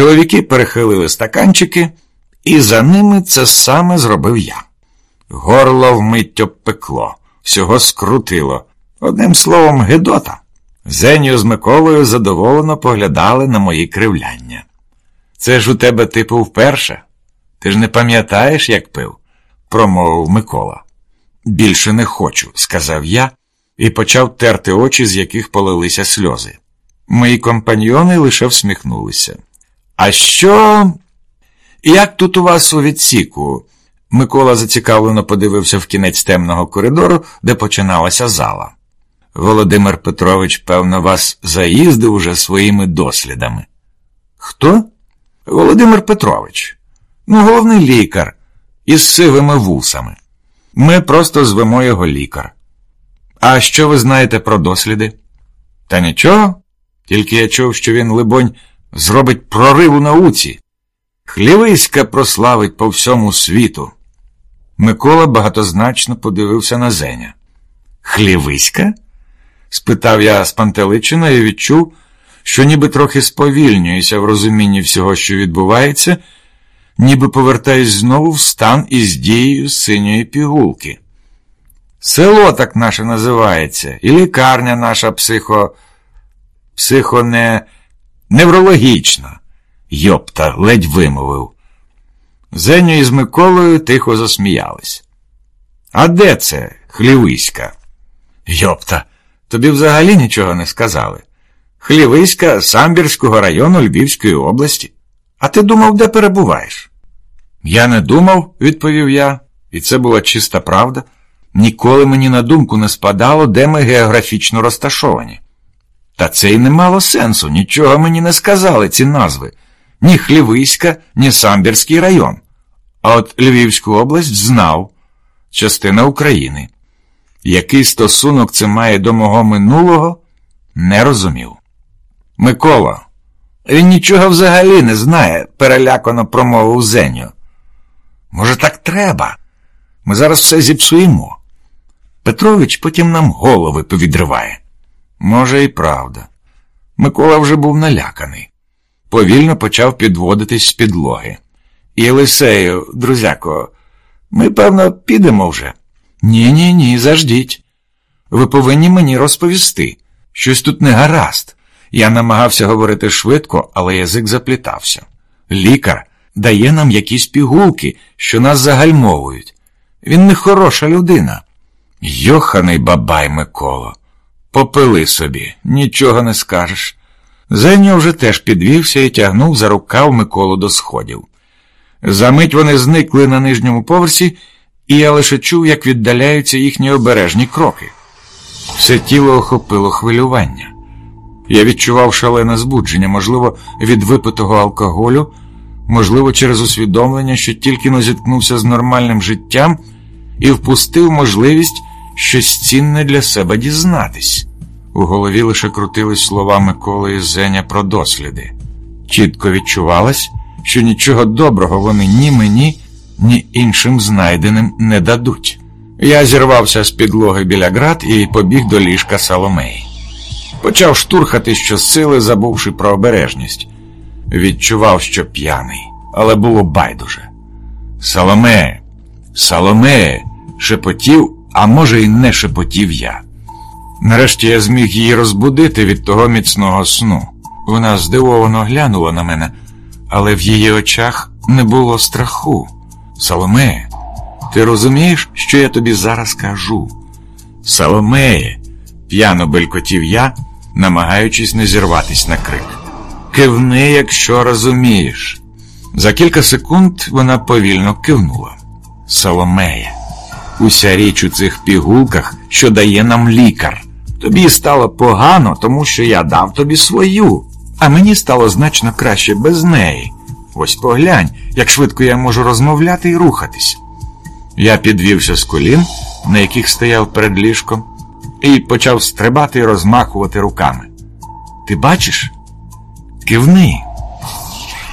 Чоловіки перехилили стаканчики, і за ними це саме зробив я. Горло вмить обпекло, всього скрутило. Одним словом, Гедота. Зеню з Миколою задоволено поглядали на мої кривляння. Це ж у тебе типу вперше? Ти ж не пам'ятаєш, як пив? промовив Микола. Більше не хочу, сказав я і почав терти очі, з яких полилися сльози. Мої компаньйони лише всміхнулися. А що? Як тут у вас у відсіку? Микола зацікавлено подивився в кінець темного коридору, де починалася зала. Володимир Петрович, певно, вас заїздив уже своїми дослідами. Хто? Володимир Петрович. Ну, головний лікар із сивими вусами. Ми просто звемо його лікар. А що ви знаєте про досліди? Та нічого. Тільки я чув, що він, либонь, зробить прорив у науці. Хлівиська прославить по всьому світу. Микола багатозначно подивився на Зеня. Хлівиська? спитав я з пантеличина і відчув, що ніби трохи сповільнююся в розумінні всього, що відбувається, ніби повертаюсь знову в стан із дією синьої пігулки. Село так наше називається, і лікарня наша психо. психоне. Неврологічна. Йопта, ледь вимовив. Зеню із Миколою тихо засміялись. А де це, Хлівиська? Йопта, тобі взагалі нічого не сказали. Хлівиська Самбірського району Львівської області. А ти думав, де перебуваєш? Я не думав, відповів я, і це була чиста правда. Ніколи мені на думку не спадало, де ми географічно розташовані. Та це й не мало сенсу, нічого мені не сказали ці назви ні Хлівиська, ні Самбірський район. А от Львівську область знав частина України. Який стосунок це має до мого минулого, не розумів. Микола, він нічого взагалі не знає, перелякано промовив Зеню. Може, так треба? Ми зараз все зіпсуємо. Петрович потім нам голови повідриває. Може, і правда. Микола вже був наляканий. Повільно почав підводитись з підлоги. Єлисею, друзяко, ми, певно, підемо вже. Ні, ні, ні, заждіть. Ви повинні мені розповісти. Щось тут не гаразд. Я намагався говорити швидко, але язик заплітався. Лікар дає нам якісь пігулки, що нас загальмовують. Він не хороша людина. Йоханий бабай, Миколо, попили собі, нічого не скажеш. Зеньо вже теж підвівся і тягнув за рукав Миколу до сходів. Замить вони зникли на нижньому поверсі, і я лише чув, як віддаляються їхні обережні кроки. Все тіло охопило хвилювання. Я відчував шалене збудження, можливо, від випитого алкоголю, можливо, через усвідомлення, що тільки не зіткнувся з нормальним життям і впустив можливість щось цінне для себе дізнатись. У голові лише крутились слова Миколи і Зеня про досліди. Чітко відчувалось, що нічого доброго вони ні мені, ні іншим знайденим не дадуть. Я зірвався з підлоги біля град і побіг до ліжка Соломеї. Почав штурхати щосили, забувши про обережність. Відчував, що п'яний, але було байдуже. Соломеє, Соломеє, шепотів, а може, й не шепотів я. Нарешті я зміг її розбудити від того міцного сну. Вона здивовано глянула на мене, але в її очах не було страху. Соломеє, ти розумієш, що я тобі зараз кажу? Соломеє, п'яно белькотів я, намагаючись не зірватись на крик. Кивни, якщо розумієш. За кілька секунд вона повільно кивнула. Соломеє, уся річ у цих пігулках, що дає нам лікар. Тобі стало погано, тому що я дав тобі свою, а мені стало значно краще без неї. Ось поглянь, як швидко я можу розмовляти і рухатись. Я підвівся з колін, на яких стояв перед ліжком, і почав стрибати і розмахувати руками. Ти бачиш? Кивни.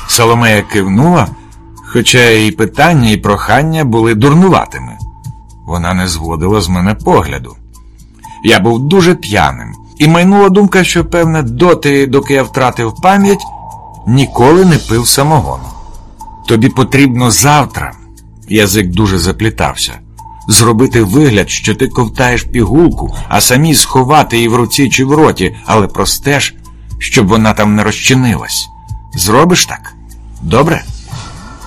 Соломея кивнула, хоча і питання, і прохання були дурнуватими. Вона не зводила з мене погляду. Я був дуже п'яним, і майнула думка, що, певне, доти, доки я втратив пам'ять, ніколи не пив самогону. Тобі потрібно завтра, язик дуже заплітався, зробити вигляд, що ти ковтаєш пігулку, а самі сховати її в руці чи в роті, але простеж, щоб вона там не розчинилась. Зробиш так? Добре?